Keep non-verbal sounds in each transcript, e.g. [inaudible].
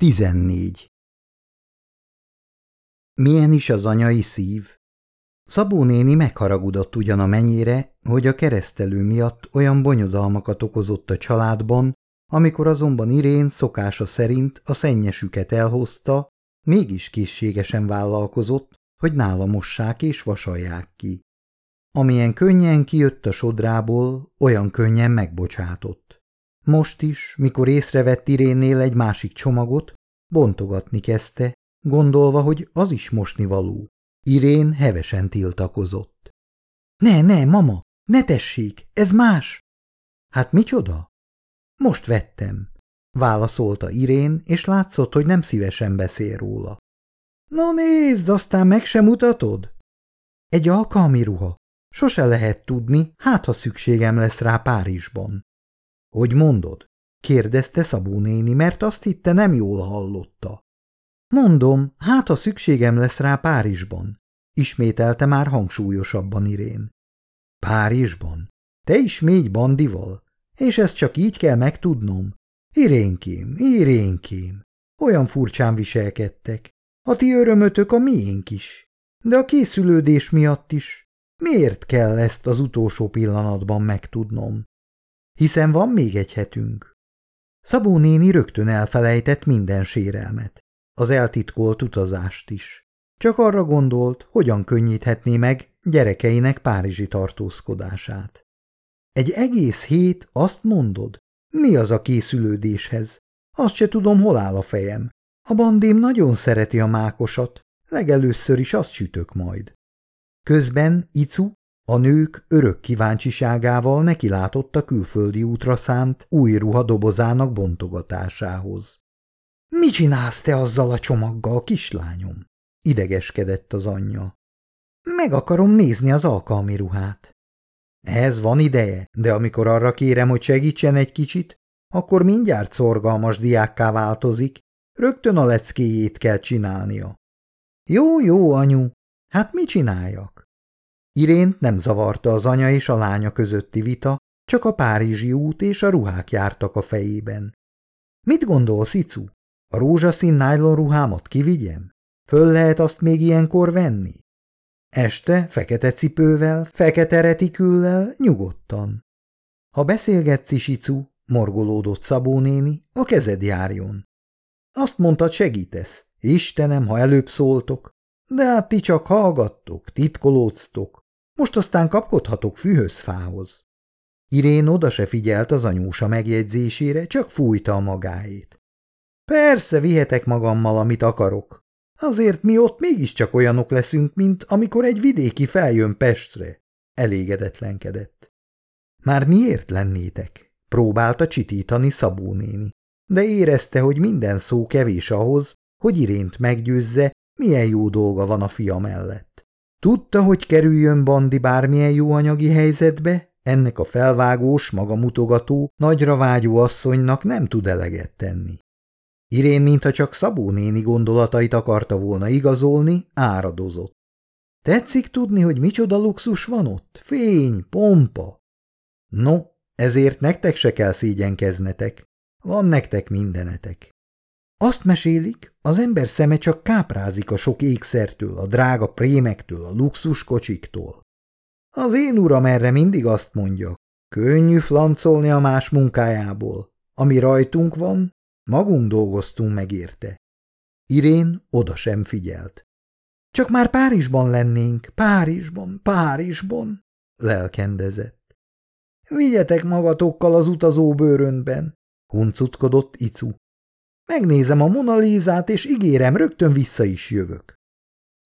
14. Milyen is az anyai szív? Szabó néni megharagudott ugyan a mennyire, hogy a keresztelő miatt olyan bonyodalmakat okozott a családban, amikor azonban Irén szokása szerint a szennyesüket elhozta, mégis készségesen vállalkozott, hogy nála mossák és vasalják ki. Amilyen könnyen kijött a sodrából, olyan könnyen megbocsátott. Most is, mikor észrevett Irénnél egy másik csomagot, bontogatni kezdte, gondolva, hogy az is mosnivaló. Irén hevesen tiltakozott. Ne, ne, mama, ne tessék, ez más. Hát micsoda? Most vettem, válaszolta Irén, és látszott, hogy nem szívesen beszél róla. No nézd, aztán meg sem mutatod? Egy alkalmi ruha. Sose lehet tudni, hát ha szükségem lesz rá Párizsban. Hogy mondod? kérdezte Szabó néni, mert azt hitte nem jól hallotta. Mondom, hát ha szükségem lesz rá Párizsban, ismételte már hangsúlyosabban Irén. Párizsban? Te is mégy bandival? És ezt csak így kell megtudnom? Irénkém, irénkém, olyan furcsán viselkedtek. A ti örömötök a miénk is. De a készülődés miatt is. Miért kell ezt az utolsó pillanatban megtudnom? Hiszen van még egy hetünk. Szabó néni rögtön elfelejtett minden sérelmet, az eltitkolt utazást is. Csak arra gondolt, hogyan könnyíthetné meg gyerekeinek párizsi tartózkodását. Egy egész hét, azt mondod? Mi az a készülődéshez? Azt se tudom, hol áll a fejem. A bandém nagyon szereti a mákosat, legelőször is azt sütök majd. Közben Icu a nők örök kíváncsiságával nekilátott a külföldi útra szánt új ruha dobozának bontogatásához. – Mi csinálsz te azzal a csomaggal, kislányom? – idegeskedett az anyja. – Meg akarom nézni az alkalmi ruhát. – Ez van ideje, de amikor arra kérem, hogy segítsen egy kicsit, akkor mindjárt szorgalmas diákká változik, rögtön a leckéjét kell csinálnia. – Jó, jó, anyu, hát mi csináljak? Irént nem zavarta az anya és a lánya közötti vita, csak a párizsi út és a ruhák jártak a fejében. Mit gondol, Szicu? A rózsaszín nájlon ruhámat kivigyem? Föl lehet azt még ilyenkor venni? Este fekete cipővel, fekete retiküllel, nyugodtan. Ha beszélgetsz is, Icu, morgolódott Szabó néni, a kezed járjon. Azt mondtad, segítesz. Istenem, ha előbb szóltok. De hát ti csak hallgattok, titkolództok. Most aztán kapkodhatok fűhözfához. Irén oda se figyelt az anyósa megjegyzésére, csak fújta a magáét. Persze, vihetek magammal, amit akarok. Azért mi ott mégiscsak olyanok leszünk, mint amikor egy vidéki feljön Pestre. Elégedetlenkedett. Már miért lennétek? Próbálta csitítani Szabó néni, de érezte, hogy minden szó kevés ahhoz, hogy Irént meggyőzze, milyen jó dolga van a fia mellett. Tudta, hogy kerüljön Bandi bármilyen jó anyagi helyzetbe, ennek a felvágós, magamutogató, nagyra vágyó asszonynak nem tud eleget tenni. Irén, mintha csak Szabó néni gondolatait akarta volna igazolni, áradozott. Tetszik tudni, hogy micsoda luxus van ott? Fény, pompa. No, ezért nektek se kell szégyenkeznetek. Van nektek mindenetek. Azt mesélik, az ember szeme csak káprázik a sok ékszertől, a drága prémektől, a luxus kocsiktól. Az én uram erre mindig azt mondja, könnyű flancolni a más munkájából. Ami rajtunk van, magunk dolgoztunk meg érte. Irén oda sem figyelt. Csak már Párizsban lennénk, Párizsban, Párizsban, lelkendezett. Vigyetek magatokkal az utazó bőröntben, huncutkodott Icu. Megnézem a Monalízát, és ígérem, rögtön vissza is jövök.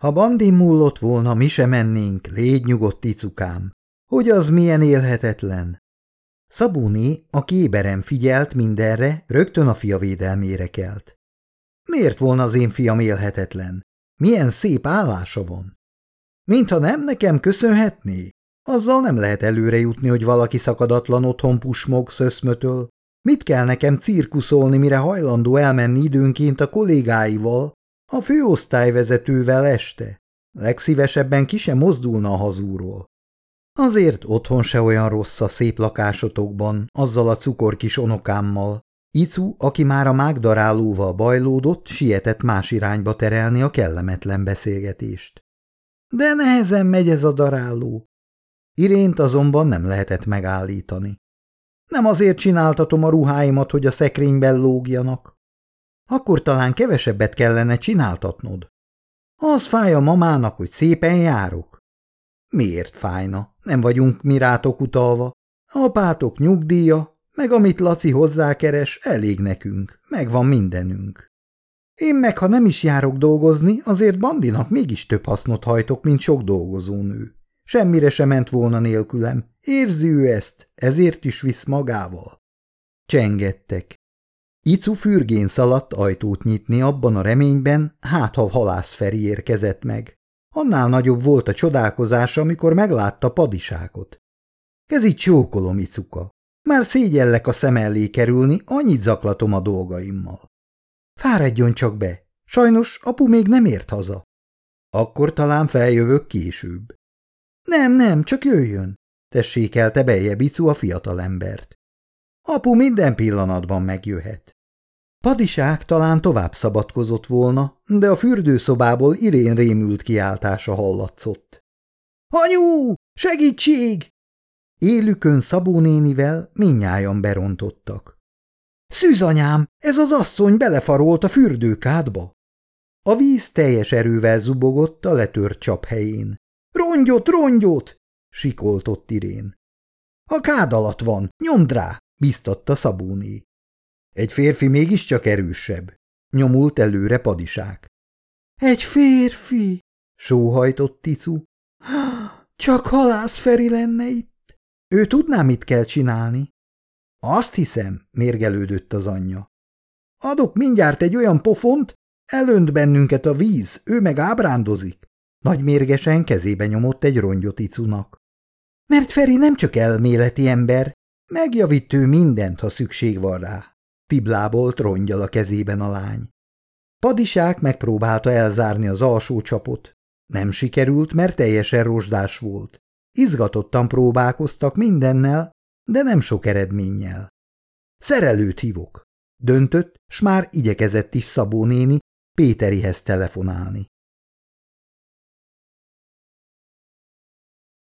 Ha bandin mullott volna, mi se mennénk, légy nyugodt, icukám. Hogy az milyen élhetetlen? Szabuni, a kéberem figyelt mindenre, rögtön a fia védelmére kelt. Miért volna az én fiam élhetetlen? Milyen szép állása van? Mintha nem nekem köszönhetné? Azzal nem lehet előre jutni, hogy valaki szakadatlan otthon pusmog szöszmötöl, Mit kell nekem cirkuszolni, mire hajlandó elmenni időnként a kollégáival, a főosztályvezetővel este? Legszívesebben ki sem mozdulna a hazúról. Azért otthon se olyan rossz a szép lakásotokban, azzal a cukorkis onokámmal. Icu, aki már a mágdarálóval bajlódott, sietett más irányba terelni a kellemetlen beszélgetést. De nehezen megy ez a daráló. Irént azonban nem lehetett megállítani. Nem azért csináltatom a ruháimat, hogy a szekrényben lógjanak. Akkor talán kevesebbet kellene csináltatnod. Az fáj a mamának, hogy szépen járok. Miért fájna? Nem vagyunk mi rátok utalva. Apátok nyugdíja, meg amit Laci hozzákeres, elég nekünk, megvan mindenünk. Én meg, ha nem is járok dolgozni, azért Bandinak mégis több hasznot hajtok, mint sok dolgozónő. Semmire sem ment volna nélkülem. Érzi ő ezt, ezért is visz magával. Csengettek. Icu fürgén szaladt ajtót nyitni abban a reményben, hát ha halász Feri érkezett meg. Annál nagyobb volt a csodálkozása, amikor meglátta padiságot. Ez így csókolom, Icuka. Már szégyellek a szem elé kerülni, annyit zaklatom a dolgaimmal. Fáradjon csak be. Sajnos apu még nem ért haza. Akkor talán feljövök később. Nem, nem, csak jöjjön, tessékelte beje Bicu a fiatalembert. Apu minden pillanatban megjöhet. Padiság talán tovább szabadkozott volna, de a fürdőszobából Irén rémült kiáltása hallatszott. – Anyu! Segítség! Élükön Szabó nénivel minnyájan berontottak. – Szűzanyám, ez az asszony belefarolt a fürdőkádba! A víz teljes erővel zubogott a letört csap helyén. – Rongyot, rongyot! – sikoltott Irén. – A kád alatt van, nyomd rá! – biztatta Szabóné. Egy férfi mégiscsak erősebb, nyomult előre padisák. Egy férfi, sóhajtott Ticu. Csak halász Feri lenne itt. Ő tudná, mit kell csinálni. Azt hiszem, mérgelődött az anyja. Adok mindjárt egy olyan pofont, elönt bennünket a víz, ő meg ábrándozik. Nagy mérgesen kezébe nyomott egy rongyot Icunak. Mert Feri nem csak elméleti ember, megjavít ő mindent, ha szükség van rá. Tiblábolt rongyal a kezében a lány. Padisák megpróbálta elzárni az alsó csapot. Nem sikerült, mert teljesen rozsdás volt. Izgatottan próbálkoztak mindennel, de nem sok eredménnyel. Szerelőt hívok. Döntött, s már igyekezett is Szabó néni Péterihez telefonálni.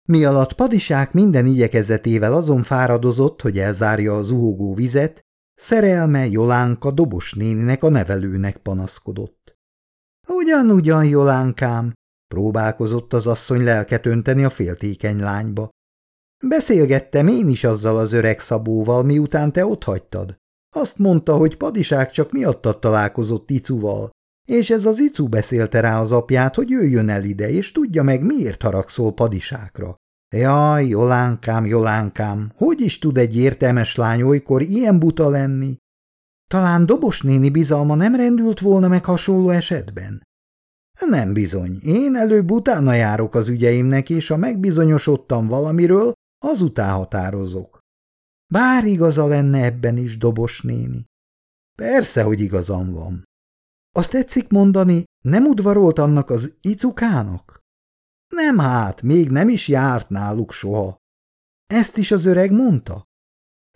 Mi alatt padisák minden igyekezetével azon fáradozott, hogy elzárja a zuhogó vizet, Szerelme Jolánka dobos néninek a nevelőnek panaszkodott. Ugyan-ugyan, Jolánkám, próbálkozott az asszony lelket önteni a féltékeny lányba. Beszélgettem én is azzal az öreg szabóval, miután te otthagytad. Azt mondta, hogy padiság csak miattad találkozott Icuval, és ez az Icu beszélte rá az apját, hogy jöjjön el ide, és tudja meg, miért haragszol padisákra. Jaj, Jolánkám, Jolánkám, hogy is tud egy értelmes lány olykor ilyen buta lenni? Talán Dobos néni bizalma nem rendült volna meg hasonló esetben? Nem bizony, én előbb utána járok az ügyeimnek, és ha megbizonyosodtam valamiről, azután határozok. Bár igaza lenne ebben is, Dobos néni. Persze, hogy igazam van. Azt tetszik mondani, nem udvarolt annak az icukának? Nem hát, még nem is járt náluk soha. Ezt is az öreg mondta?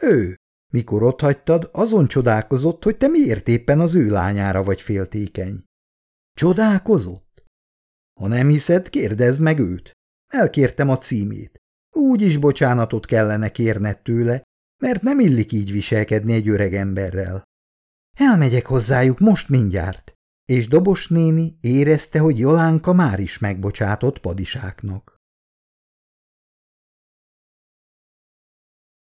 Ő, mikor ott hagytad, azon csodálkozott, hogy te miért éppen az ő lányára vagy féltékeny. Csodálkozott? Ha nem hiszed, kérdezd meg őt. Elkértem a címét. Úgy is bocsánatot kellene kérned tőle, mert nem illik így viselkedni egy öreg emberrel. Elmegyek hozzájuk most mindjárt és Dobos néni érezte, hogy Jolánka már is megbocsátott padisáknak.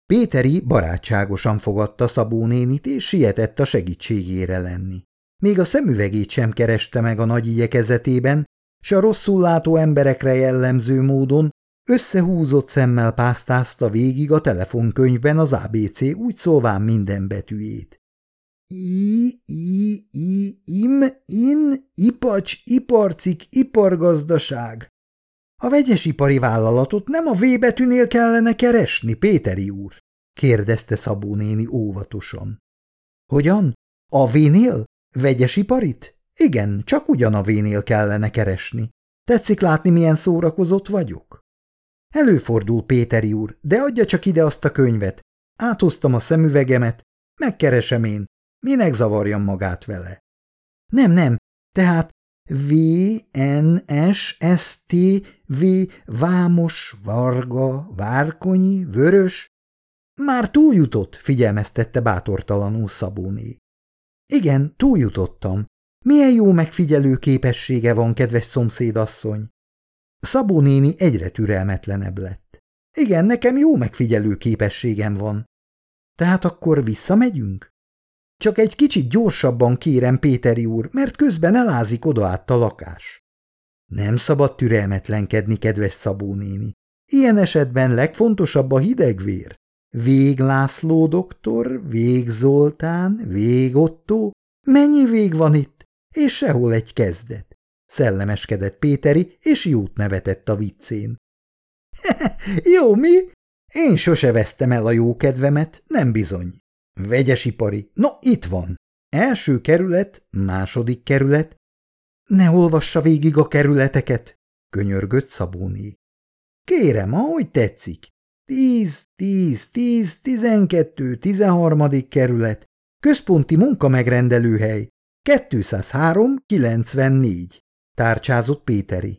Péteri barátságosan fogadta Szabó nénit, és sietett a segítségére lenni. Még a szemüvegét sem kereste meg a nagy igyekezetében, s a rosszul látó emberekre jellemző módon összehúzott szemmel pásztázta végig a telefonkönyvben az ABC úgy szólván minden betűjét. I, I, I, im, in, ipacs, iparcik, ipargazdaság. A vegyesipari vállalatot nem a V betűnél kellene keresni, Péteri úr? kérdezte Szabó néni óvatosan. Hogyan? A V-nél? Vegyesiparit? Igen, csak ugyan a V-nél kellene keresni. Tetszik látni, milyen szórakozott vagyok? Előfordul, Péteri úr, de adja csak ide azt a könyvet. Áthoztam a szemüvegemet, megkeresem én, Minek zavarjam magát vele? Nem, nem, tehát V, N, S, S, T, V, Vámos, Varga, Várkonyi, Vörös. Már túljutott, figyelmeztette bátortalanul Szabóné. Igen, túljutottam. Milyen jó megfigyelő képessége van, kedves szomszédasszony. Szabó néni egyre türelmetlenebb lett. Igen, nekem jó megfigyelő képességem van. Tehát akkor visszamegyünk? Csak egy kicsit gyorsabban kérem, Péteri úr, mert közben elázik oda át a lakás. Nem szabad türelmetlenkedni, kedves Szabó néni. Ilyen esetben legfontosabb a hidegvér. Vég László doktor, Vég Zoltán, Vég Otto, mennyi vég van itt, és sehol egy kezdet. Szellemeskedett Péteri, és jót nevetett a viccén. [laughs] Jó, mi? Én sose vesztem el a jó kedvemet, nem bizony. Vegyesipari. No, itt van. Első kerület, második kerület. Ne olvassa végig a kerületeket, könyörgött Szabóné. Kérem, ahogy tetszik. Tíz, tíz, tíz, tizenkettő, tizenharmadik kerület. Központi munkamegrendelőhely. 203, 94. Tárcsázott Péteri.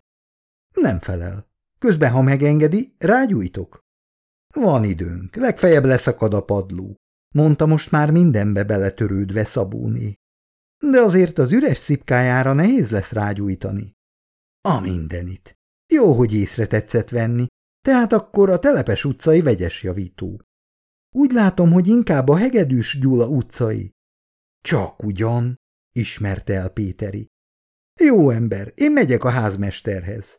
Nem felel. Közben, ha megengedi, rágyújtok. Van időnk, legfeljebb leszakad a padló mondta most már mindenbe beletörődve Szabóné. De azért az üres szipkájára nehéz lesz rágyújtani. A mindenit. Jó, hogy észre tetszett venni, tehát akkor a telepes utcai vegyes javító. Úgy látom, hogy inkább a hegedűs Gyula utcai. Csak ugyan, ismerte el Péteri. Jó ember, én megyek a házmesterhez.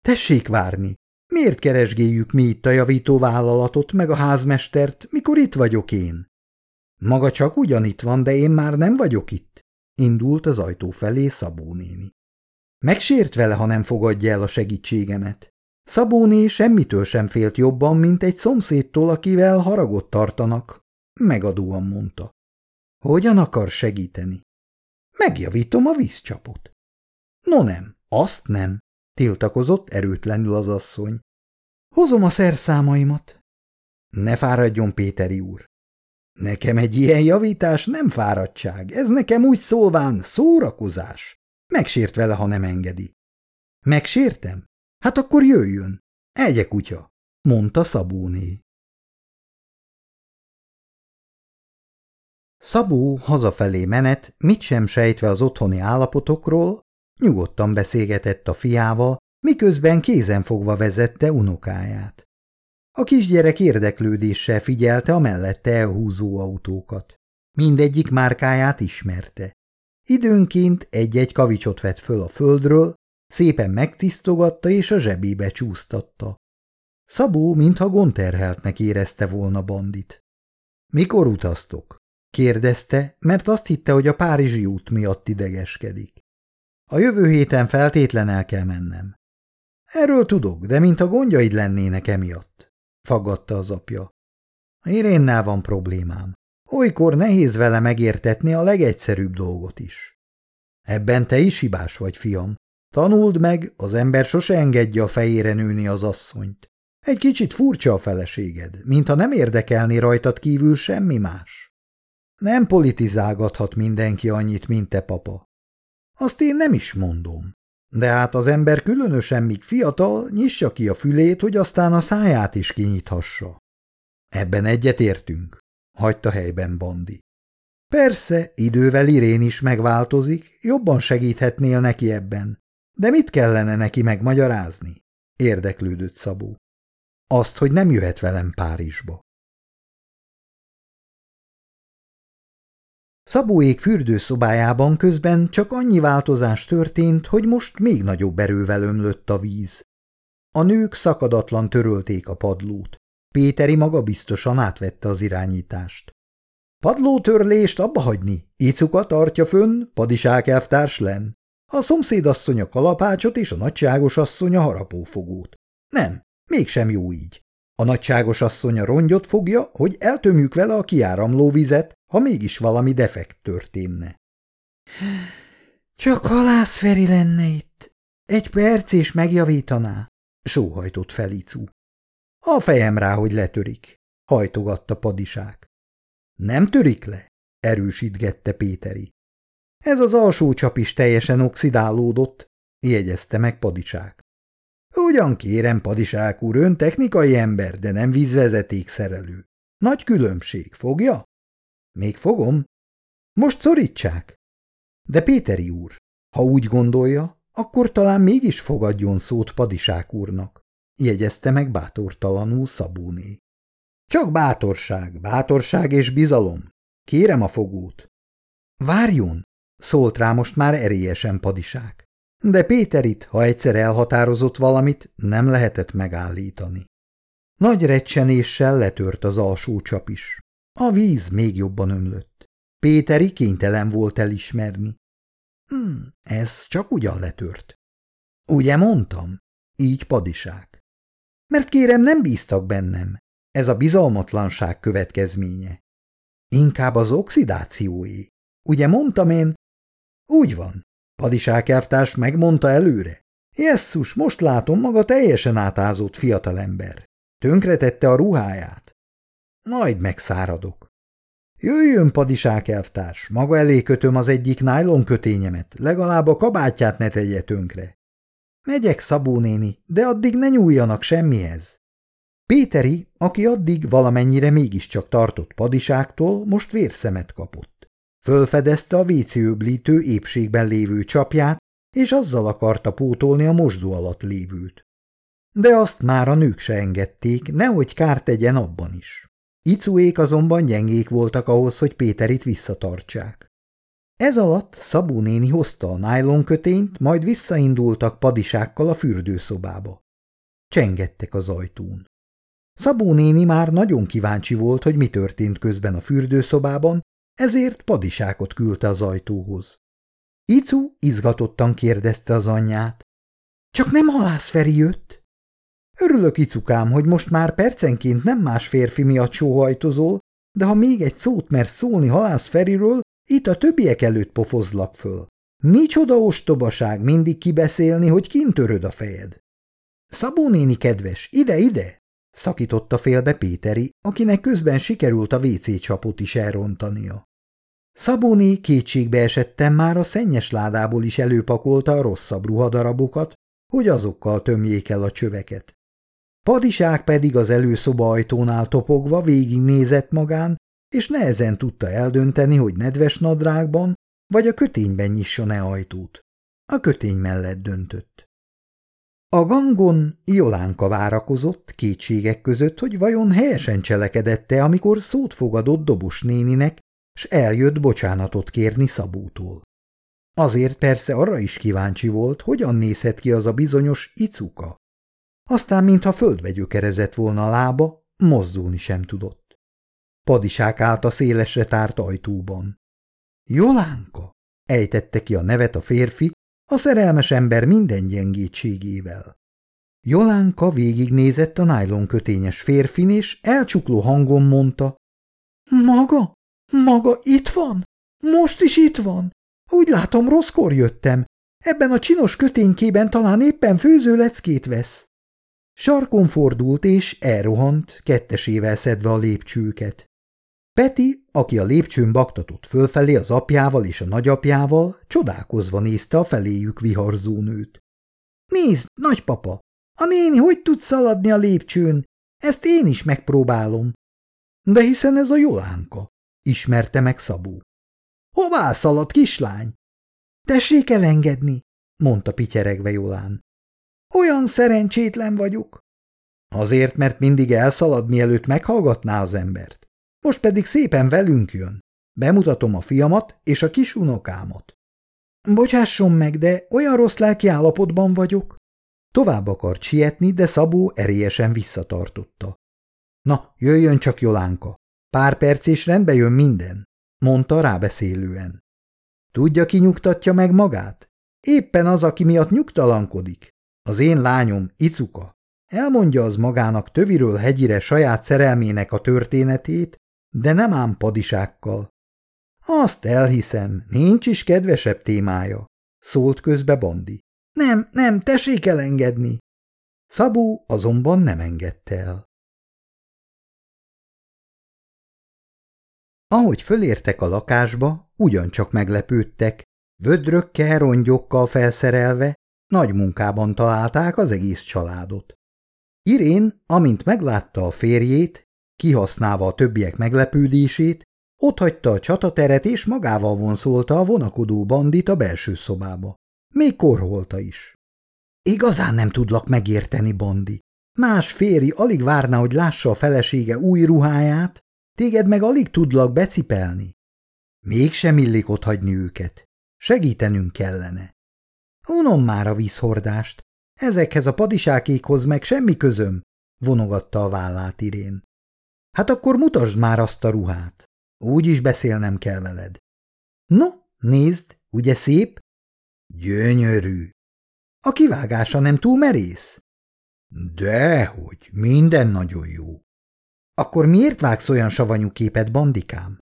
Tessék várni, Miért keresgéljük mi itt a javító meg a házmestert, mikor itt vagyok én? Maga csak ugyanitt van, de én már nem vagyok itt, indult az ajtó felé Szabó néni. Megsért vele, ha nem fogadja el a segítségemet. Szabóné semmitől sem félt jobban, mint egy szomszédtól, akivel haragot tartanak. Megadóan mondta. Hogyan akar segíteni? Megjavítom a vízcsapot. No nem, azt nem, tiltakozott erőtlenül az asszony. Hozom a szerszámaimat. Ne fáradjon, Péteri úr. Nekem egy ilyen javítás nem fáradtság, ez nekem úgy szólván szórakozás. Megsért vele, ha nem engedi. Megsértem? Hát akkor jöjjön. Egye kutya, mondta Szabóné. Szabó hazafelé menet, mit sem sejtve az otthoni állapotokról, nyugodtan beszélgetett a fiával, miközben kézenfogva vezette unokáját. A kisgyerek érdeklődéssel figyelte a mellette elhúzó autókat. Mindegyik márkáját ismerte. Időnként egy-egy kavicsot vett föl a földről, szépen megtisztogatta és a zsebébe csúsztatta. Szabó, mintha gonterheltnek érezte volna bandit. – Mikor utaztok? – kérdezte, mert azt hitte, hogy a Párizsi út miatt idegeskedik. – A jövő héten feltétlen el kell mennem. Erről tudok, de mint a gondjaid lennének emiatt, faggatta az apja. Irénnel van problémám. Olykor nehéz vele megértetni a legegyszerűbb dolgot is. Ebben te is hibás vagy, fiam. Tanuld meg, az ember sose engedje a fejére nőni az asszonyt. Egy kicsit furcsa a feleséged, mintha nem érdekelni rajtad kívül semmi más. Nem politizálgathat mindenki annyit, mint te, papa. Azt én nem is mondom. De hát az ember különösen, míg fiatal, nyissa ki a fülét, hogy aztán a száját is kinyithassa. Ebben egyetértünk, hagyta helyben Bandi. Persze, idővel Irén is megváltozik, jobban segíthetnél neki ebben. De mit kellene neki megmagyarázni? Érdeklődött Szabó. Azt, hogy nem jöhet velem Párizsba. Szabóék fürdőszobájában közben csak annyi változás történt, hogy most még nagyobb erővel ömlött a víz. A nők szakadatlan törölték a padlót. Péteri maga biztosan átvette az irányítást. Padlótörlést abba hagyni, Icuka tartja fönn, padiság elvtárs len. A szomszédasszony a kalapácsot és a nagyságos asszony a harapófogót. Nem, mégsem jó így. A nagyságos asszony a rongyot fogja, hogy eltömjük vele a kiáramló vizet, ha mégis valami defekt történne. Csak halászferi lenne itt. Egy perc és megjavítaná, sóhajtott Felicu. A fejem rá, hogy letörik, hajtogatta padisák. Nem törik le? erősítgette Péteri. Ez az alsó csap is teljesen oxidálódott, jegyezte meg Padiság. Ugyan kérem, Padiság úr, ön technikai ember, de nem vízvezetékszerelő. Nagy különbség, fogja? Még fogom. Most szorítsák. De Péteri úr, ha úgy gondolja, akkor talán mégis fogadjon szót Padisák úrnak, jegyezte meg bátortalanul Szabóné. Csak bátorság, bátorság és bizalom. Kérem a fogót. Várjon, szólt rá most már erélyesen Padisák. De Péterit, ha egyszer elhatározott valamit, nem lehetett megállítani. Nagy recsenéssel letört az alsó csap is. A víz még jobban ömlött. Péteri kénytelen volt elismerni. Hm, ez csak ugyan letört. Ugye mondtam? Így padisák. Mert kérem, nem bíztak bennem. Ez a bizalmatlanság következménye. Inkább az oxidációé. Ugye mondtam én? Úgy van. Padisák elvtárs megmondta előre. Jesszus, most látom maga teljesen átázott fiatalember. Tönkretette a ruháját. Majd megszáradok. Jöjjön, padisák elvtárs, maga elé kötöm az egyik nájlon kötényemet, legalább a kabátját ne tegye tönkre. Megyek, Szabó néni, de addig ne nyúljanak semmihez. Péteri, aki addig valamennyire mégiscsak tartott padiságtól, most vérszemet kapott. Fölfedezte a vécőblítő épségben lévő csapját, és azzal akarta pótolni a mosdó alatt lévőt. De azt már a nők se engedték, nehogy kárt tegyen abban is. Icuék azonban gyengék voltak ahhoz, hogy Péterit visszatartsák. Ez alatt Szabó néni hozta a nájlonkötényt, majd visszaindultak padisákkal a fürdőszobába. Csengettek az ajtón. Szabó néni már nagyon kíváncsi volt, hogy mi történt közben a fürdőszobában, ezért padisákot küldte az ajtóhoz. Icu izgatottan kérdezte az anyját. – Csak nem halász Feri jött? Örülök, icukám, hogy most már percenként nem más férfi miatt sóhajtozol, de ha még egy szót mersz szólni halász Feriről, itt a többiek előtt pofozlak föl. Micsoda ostobaság mindig kibeszélni, hogy kint töröd a fejed. Szabó néni kedves, ide, ide! szakította félbe Péteri, akinek közben sikerült a WC csapot is elrontania. Szabóné kétségbe esettem már a szennyes ládából is előpakolta a rosszabb ruhadarabokat, hogy azokkal tömjék el a csöveket. Padiság pedig az előszoba ajtónál topogva végignézett magán, és nehezen tudta eldönteni, hogy nedves nadrágban vagy a kötényben nyisson-e ajtót. A kötény mellett döntött. A gangon Jolánka várakozott kétségek között, hogy vajon helyesen cselekedette, amikor szót fogadott Dobos néninek, s eljött bocsánatot kérni Szabótól. Azért persze arra is kíváncsi volt, hogyan nézhet ki az a bizonyos icuka. Aztán, mintha földbe gyökerezett volna a lába, mozdulni sem tudott. Padisák állt a szélesre tárt ajtóban. Jolánka! ejtette ki a nevet a férfi, a szerelmes ember minden gyengétségével. Jolánka végignézett a nájlon kötényes férfin, és elcsukló hangon mondta. Maga? Maga itt van? Most is itt van? Úgy látom, rosszkor jöttem. Ebben a csinos köténykében talán éppen főzőleckét vesz. Sarkon fordult és elrohant, kettesével szedve a lépcsőket. Peti, aki a lépcsőn baktatott fölfelé az apjával és a nagyapjával, csodálkozva nézte a feléjük viharzó nőt. – Nézd, nagypapa, a néni hogy tud szaladni a lépcsőn? Ezt én is megpróbálom. – De hiszen ez a Jolánka, ismerte meg Szabó. – Hová szalad, kislány? – Tessék elengedni, mondta pityeregve Jolán. Olyan szerencsétlen vagyok. Azért, mert mindig elszalad, mielőtt meghallgatná az embert. Most pedig szépen velünk jön. Bemutatom a fiamat és a kis unokámat. Bocsásson meg, de olyan rossz lelki állapotban vagyok. Tovább akart sietni, de Szabó erélyesen visszatartotta. Na, jöjjön csak Jolánka. Pár perc és rendbe jön minden, mondta rábeszélően. Tudja, ki nyugtatja meg magát? Éppen az, aki miatt nyugtalankodik. Az én lányom, Icuka, elmondja az magának töviről hegyire saját szerelmének a történetét, de nem ám padisákkal. Azt elhiszem, nincs is kedvesebb témája, szólt közbe Bandi. Nem, nem, tessék elengedni. Szabó azonban nem engedte el. Ahogy fölértek a lakásba, ugyancsak meglepődtek, vödrökkel, rongyokkal felszerelve, nagy munkában találták az egész családot. Irén, amint meglátta a férjét, kihasználva a többiek meglepődését, otthagyta a csatateret és magával vonszolta a vonakodó bandit a belső szobába. Még korholta is. Igazán nem tudlak megérteni, Bandi. Más férj alig várná, hogy lássa a felesége új ruháját, téged meg alig tudlak becipelni. Mégsem illik otthagyni őket. Segítenünk kellene. Unom már a vízhordást. Ezekhez a padisákékhoz meg semmi közöm, vonogatta a vállát Irén. Hát akkor mutasd már azt a ruhát. Úgy is beszélnem kell veled. No, nézd, ugye szép? Gyönyörű. A kivágása nem túl merész? Dehogy, minden nagyon jó. Akkor miért vágsz olyan savanyú képet, bandikám?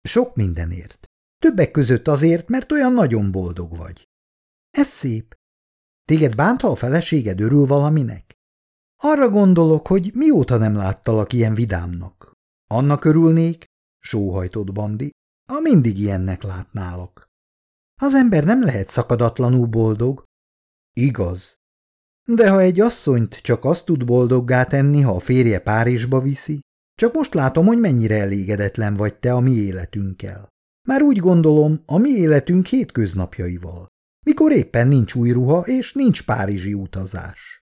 Sok mindenért. Többek között azért, mert olyan nagyon boldog vagy. Ez szép. Téged bántha a feleséged örül valaminek? Arra gondolok, hogy mióta nem láttalak ilyen vidámnak. Annak örülnék, sóhajtott Bandi, a mindig ilyennek látnálok. Az ember nem lehet szakadatlanul boldog. Igaz. De ha egy asszonyt csak azt tud boldoggá tenni, ha a férje Párizsba viszi, csak most látom, hogy mennyire elégedetlen vagy te a mi életünkkel. Már úgy gondolom, a mi életünk hétköznapjaival, mikor éppen nincs új ruha és nincs párizsi utazás.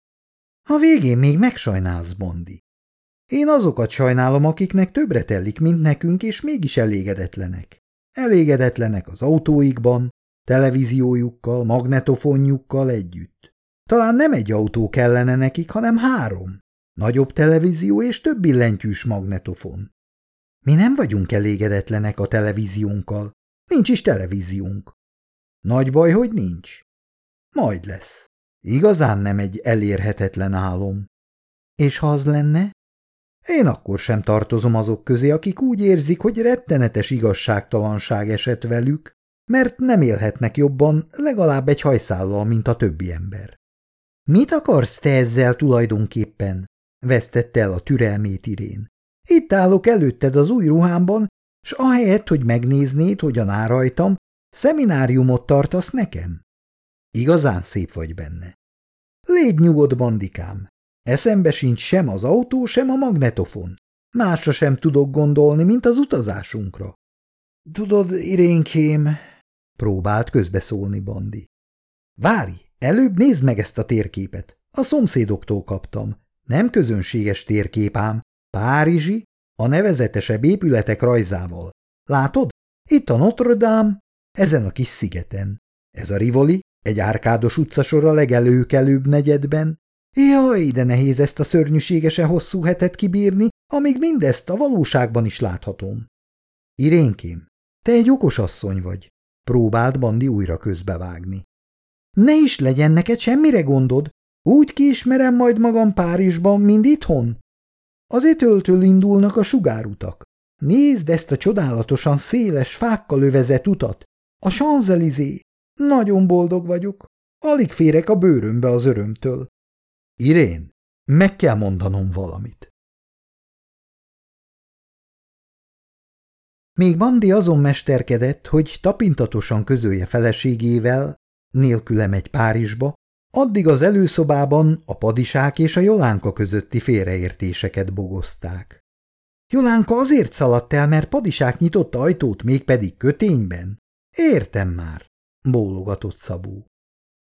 A végén még megsajnálsz, Bondi. Én azokat sajnálom, akiknek többre tellik, mint nekünk, és mégis elégedetlenek. Elégedetlenek az autóikban, televíziójukkal, magnetofonjukkal együtt. Talán nem egy autó kellene nekik, hanem három. Nagyobb televízió és több billentyűs magnetofon. Mi nem vagyunk elégedetlenek a televíziónkkal. Nincs is televíziónk. Nagy baj, hogy nincs. Majd lesz. Igazán nem egy elérhetetlen álom. És ha az lenne? Én akkor sem tartozom azok közé, akik úgy érzik, hogy rettenetes igazságtalanság esett velük, mert nem élhetnek jobban legalább egy hajszállal, mint a többi ember. Mit akarsz te ezzel tulajdonképpen? vesztette el a türelmét Irén. Itt állok előtted az új ruhámban, s ahelyett, hogy megnéznéd, hogyan áll rajtam, szemináriumot tartasz nekem? Igazán szép vagy benne. Légy nyugodt, bandikám. Eszembe sincs sem az autó, sem a magnetofon. Másra sem tudok gondolni, mint az utazásunkra. Tudod, Irénkém, próbált közbeszólni Bandi. Várj, előbb nézd meg ezt a térképet. A szomszédoktól kaptam. Nem közönséges térképám, Párizsi, a nevezetesebb épületek rajzával. Látod? Itt a Notre Dame, ezen a kis szigeten. Ez a Rivoli, egy árkádos utcasor a legelőkelőbb negyedben. Jaj, de nehéz ezt a szörnyűségesen hosszú hetet kibírni, amíg mindezt a valóságban is láthatom. Irénkém, te egy okos asszony vagy. Próbált Bandi újra közbevágni. Ne is legyen neked semmire gondod, úgy kiismerem majd magam Párizsban, mint itthon. Az étöltől indulnak a sugárutak. Nézd ezt a csodálatosan széles, fákkal övezett utat. A Champs-Élysées. Nagyon boldog vagyok. Alig férek a bőrömbe az örömtől. Irén, meg kell mondanom valamit. Még Bandi azon mesterkedett, hogy tapintatosan közölje feleségével, nélküle megy Párizsba, Addig az előszobában a padisák és a Jolánka közötti félreértéseket bogozták. Jolánka azért szaladt el, mert padisák nyitott ajtót, mégpedig kötényben. Értem már, bólogatott Szabó.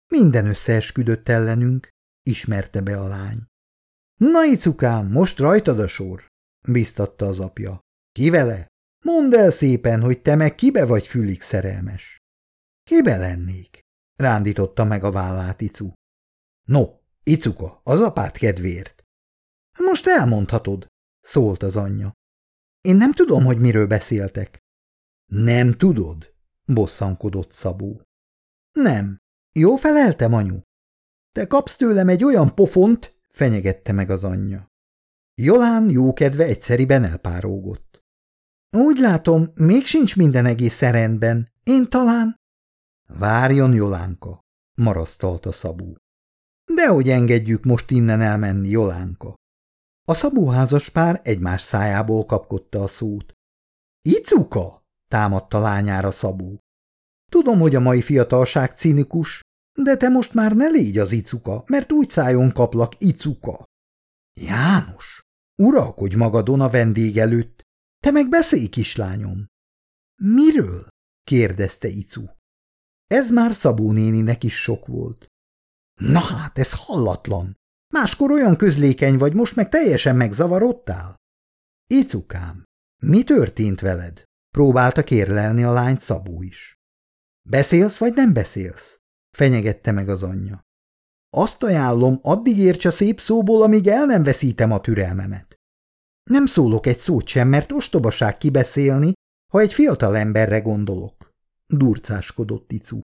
Minden összeesküdött ellenünk, ismerte be a lány. Na, icukám, most rajtad a sor, biztatta az apja. Ki vele? Mondd el szépen, hogy te meg kibe vagy fülig szerelmes. Kibe lennék? rándította meg a vállát Icu. No, Icuka, az apát kedvéért. Most elmondhatod, szólt az anyja. Én nem tudom, hogy miről beszéltek. Nem tudod? Bosszankodott Szabó. Nem. Jó feleltem, anyu. Te kapsz tőlem egy olyan pofont, fenyegette meg az anyja. Jolán jókedve egyszeriben elpárógott. Úgy látom, még sincs minden egész rendben. Én talán... Várjon, Jolánka, marasztalta Szabó. Dehogy engedjük most innen elmenni, Jolánka. A szabóházas pár egymás szájából kapkodta a szót. Icuka! Támadta lányára Szabó. Tudom, hogy a mai fiatalság cinikus, de te most már ne légy az icuka, mert úgy szájon kaplak icuka. János, uralkodj magadon a vendég előtt, te meg beszélj, kislányom. Miről? kérdezte Icu. Ez már Szabó néninek is sok volt. Na hát, ez hallatlan. Máskor olyan közlékeny vagy, most meg teljesen megzavarodtál? Icukám, mi történt veled? Próbálta kérlelni a lányt Szabó is. Beszélsz vagy nem beszélsz? Fenyegette meg az anyja. Azt ajánlom, addig érts a szép szóból, amíg el nem veszítem a türelmemet. Nem szólok egy szót sem, mert ostobaság kibeszélni, ha egy fiatal emberre gondolok. Durcáskodott Icu.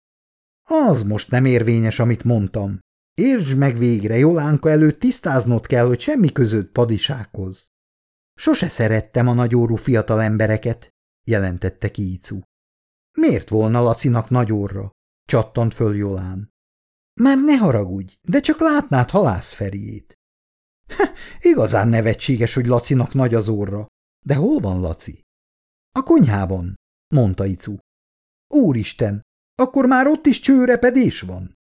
Az most nem érvényes, amit mondtam. Értsd meg végre, Jolánka előtt tisztáznod kell, hogy semmi között padisághoz. Sose szerettem a nagyórú fiatal embereket, jelentette ki Icu. Miért volna Lacinak nagy orra? Csattant föl Jolán. Már ne haragudj, de csak látnád halászferiét. Igazán nevetséges, hogy Lacinak nagy az orra. De hol van Laci? A konyhában, mondta Icu. Úristen, akkor már ott is csőrepedés van.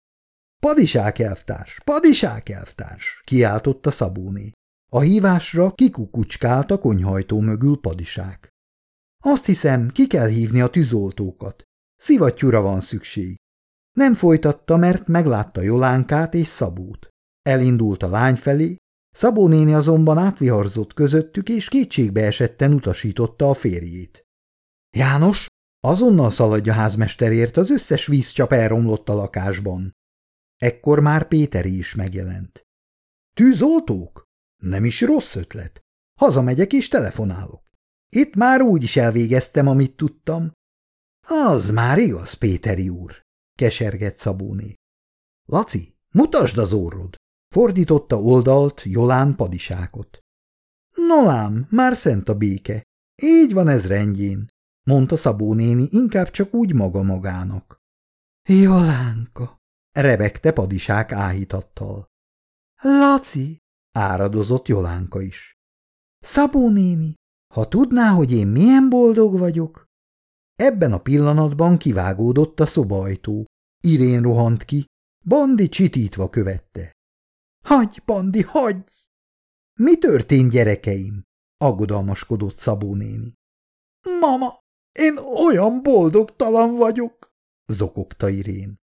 Padisák elvtárs, padisák elvtárs, kiáltotta Szabóné. A hívásra kikukucskált a konyhajtó mögül padisák. Azt hiszem, ki kell hívni a tűzoltókat. Szivattyúra van szükség. Nem folytatta, mert meglátta Jolánkát és Szabót. Elindult a lány felé, Szabó néni azonban átviharzott közöttük, és kétségbe esetten utasította a férjét. János, azonnal szaladja házmesterért, az összes vízcsap elromlott a lakásban. Ekkor már Péteri is megjelent. Tűzoltók? Nem is rossz ötlet. Hazamegyek és telefonálok. Itt már úgy is elvégeztem, amit tudtam. Az már igaz, Péteri úr, kesergett Szabóné. Laci, mutasd az orrod! Fordította oldalt Jolán padisákot. Nolám, már szent a béke. Így van ez rendjén, mondta Szabó néni inkább csak úgy maga magának. Jolánka, rebegte padisák áhítattal. Laci, áradozott Jolánka is. Szabó néni, ha tudná, hogy én milyen boldog vagyok? Ebben a pillanatban kivágódott a szobajtó. Irén rohant ki, Bandi csitítva követte. Hagy, Bandi, hagy! Mi történt, gyerekeim? aggodalmaskodott Szabó néni. Mama, én olyan boldogtalan vagyok, zokogta Irén.